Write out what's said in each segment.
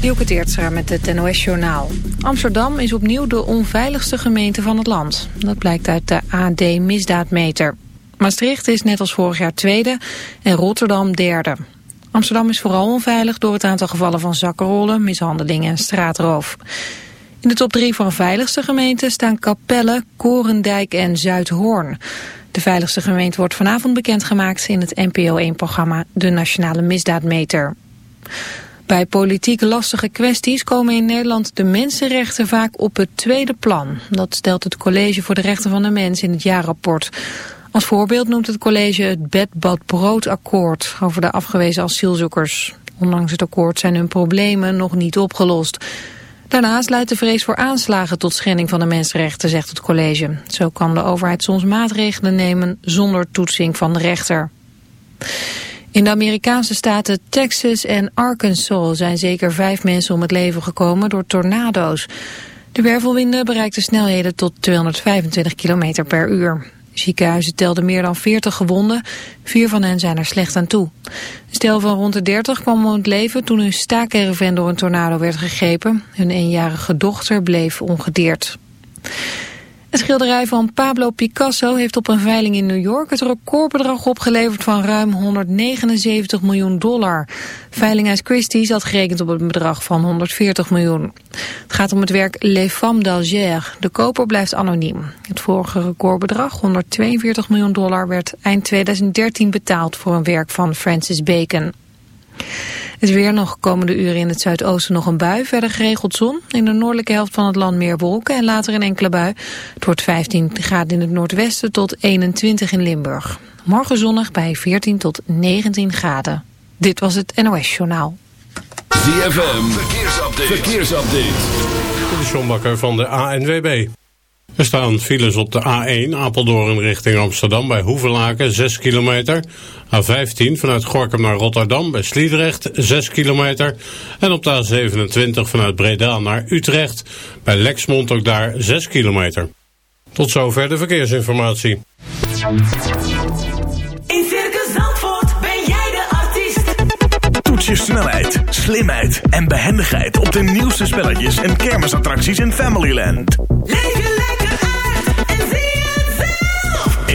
Dielke Teertstra met het NOS-journaal. Amsterdam is opnieuw de onveiligste gemeente van het land. Dat blijkt uit de AD-misdaadmeter. Maastricht is net als vorig jaar tweede en Rotterdam derde. Amsterdam is vooral onveilig door het aantal gevallen van zakkenrollen, mishandelingen en straatroof. In de top drie van veiligste gemeenten staan Capelle, Korendijk en Zuidhoorn. De veiligste gemeente wordt vanavond bekendgemaakt in het NPO 1-programma De Nationale Misdaadmeter. Bij politiek lastige kwesties komen in Nederland de mensenrechten vaak op het tweede plan. Dat stelt het College voor de Rechten van de Mens in het jaarrapport. Als voorbeeld noemt het college het bed-bad-brood-akkoord over de afgewezen asielzoekers. Ondanks het akkoord zijn hun problemen nog niet opgelost. Daarnaast leidt de vrees voor aanslagen tot schending van de mensenrechten, zegt het college. Zo kan de overheid soms maatregelen nemen zonder toetsing van de rechter. In de Amerikaanse staten Texas en Arkansas zijn zeker vijf mensen om het leven gekomen door tornado's. De wervelwinden bereikten snelheden tot 225 km per uur. Ziekenhuizen telden meer dan 40 gewonden. Vier van hen zijn er slecht aan toe. Een stel van rond de 30 kwam om het leven toen hun staakerven door een tornado werd gegrepen. Hun eenjarige dochter bleef ongedeerd. Het schilderij van Pablo Picasso heeft op een veiling in New York het recordbedrag opgeleverd van ruim 179 miljoen dollar. Veilinghuis Christie's had gerekend op een bedrag van 140 miljoen. Het gaat om het werk Les Femmes d'Alger. De koper blijft anoniem. Het vorige recordbedrag, 142 miljoen dollar, werd eind 2013 betaald voor een werk van Francis Bacon. Het weer nog komende uren in het zuidoosten nog een bui. Verder geregeld zon. In de noordelijke helft van het land meer wolken en later een enkele bui. Het wordt 15 graden in het noordwesten tot 21 in Limburg. Morgen zonnig bij 14 tot 19 graden. Dit was het NOS Journaal. ZFM, verkeersupdate. verkeersupdate. De Sjombakker van de ANWB. Er staan files op de A1 Apeldoorn richting Amsterdam bij Hoevelaken 6 kilometer. A15 vanuit Gorkum naar Rotterdam bij Sliedrecht 6 kilometer. En op de A27 vanuit Breda naar Utrecht bij Lexmond ook daar 6 kilometer. Tot zover de verkeersinformatie. In Circus Zandvoort ben jij de artiest. Toets je snelheid, slimheid en behendigheid op de nieuwste spelletjes en kermisattracties in Familyland. Leef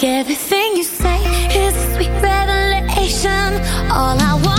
Like everything you say is a sweet revelation. All I want.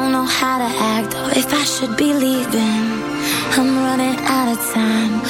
don't know how to act or if I should be leaving. I'm running out of time.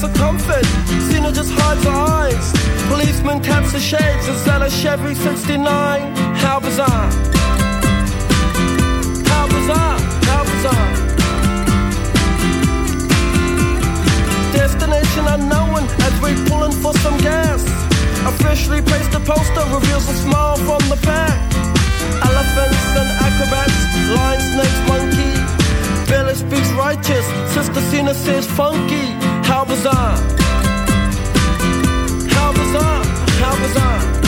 for comfort. Sinner just hides her eyes. Policeman taps the shades and sell a Chevy 69. How bizarre. How bizarre. How bizarre. Destination unknown as we're pulling for some gas. Officially placed a poster reveals a smile from the back. Elephants and acrobats, lion, snakes, monkey. Village speaks righteous, Sister Cena says funky. How bizarre. How. How.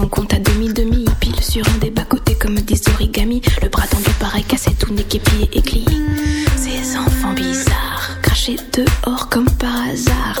on compte à demi-demi. Pile sur un des bas-côtés comme des origamis. Le bras tendu pareil, cassé, tout n'est qu'épié et. Ces enfants bizarres, crachés dehors comme par hasard.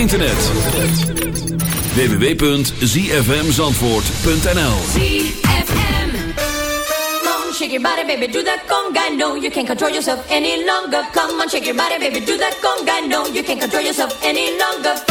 internet. www.zfmzandvoort.nl ZFM. Come on, shake your body, baby, do that conga. No, you can't control yourself any longer. Come on, shake your body, baby, do that conga. No, you can't control yourself any longer.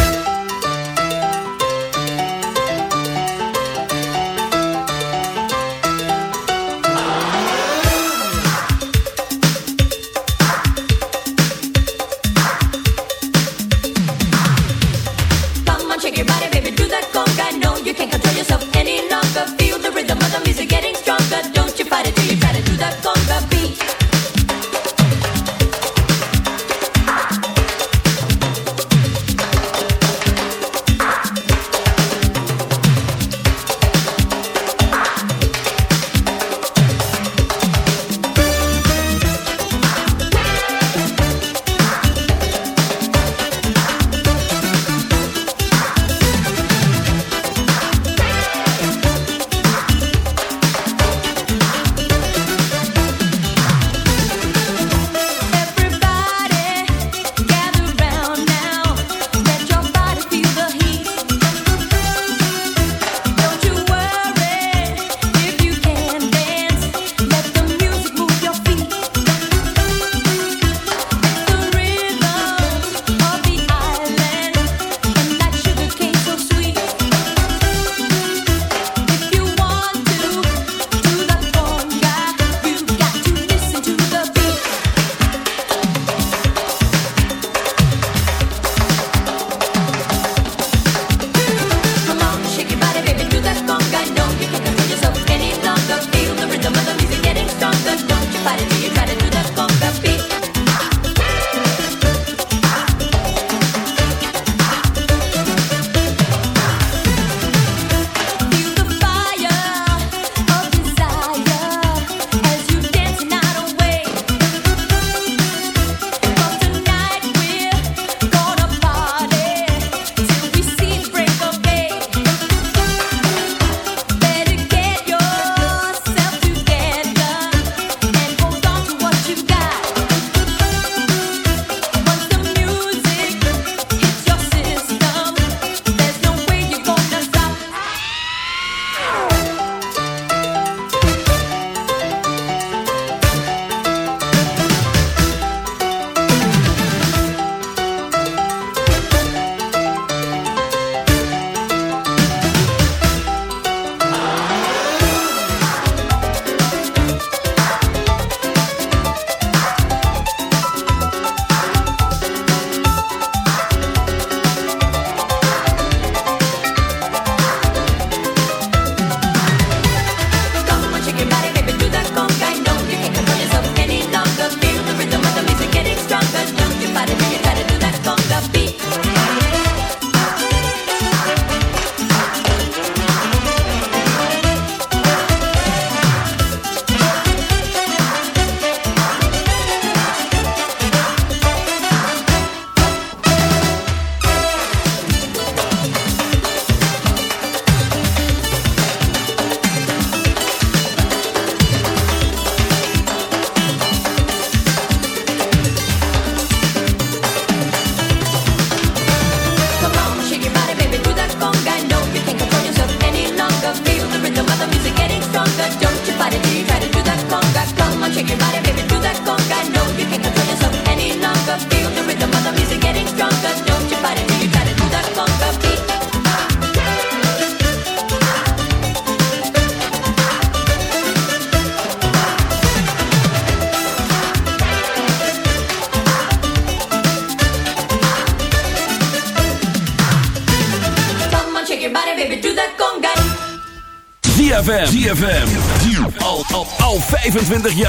25 jaar.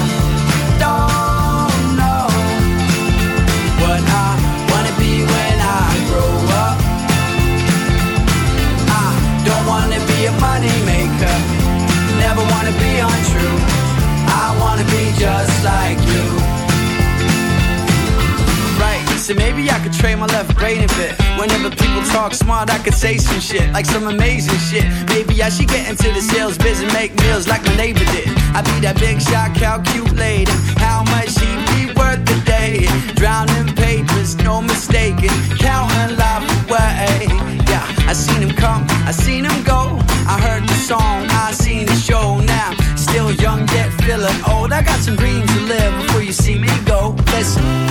so maybe I could trade my left brain a bit. Whenever people talk smart, I could say some shit, like some amazing shit. Maybe I should get into the sales biz and make meals like my neighbor did. I'd be that big shot, calculating how much he be worth a day. Drowning papers, no mistaking, counting life away. Yeah, I seen him come, I seen him go. I heard the song, I seen the show now. Still young yet feeling old. I got some dreams to live before you see me go. Listen,